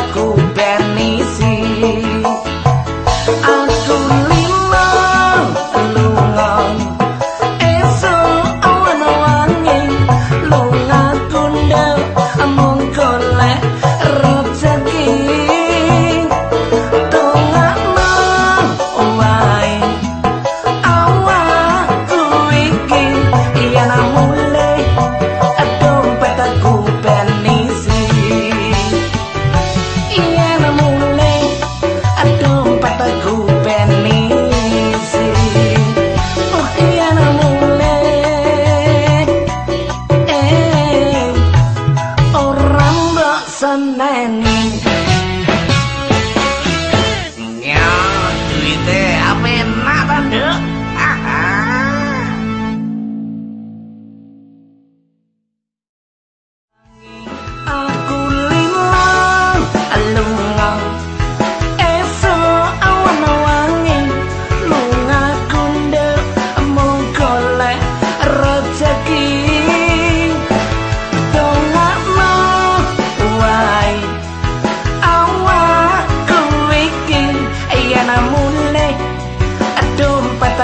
aku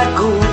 Oh.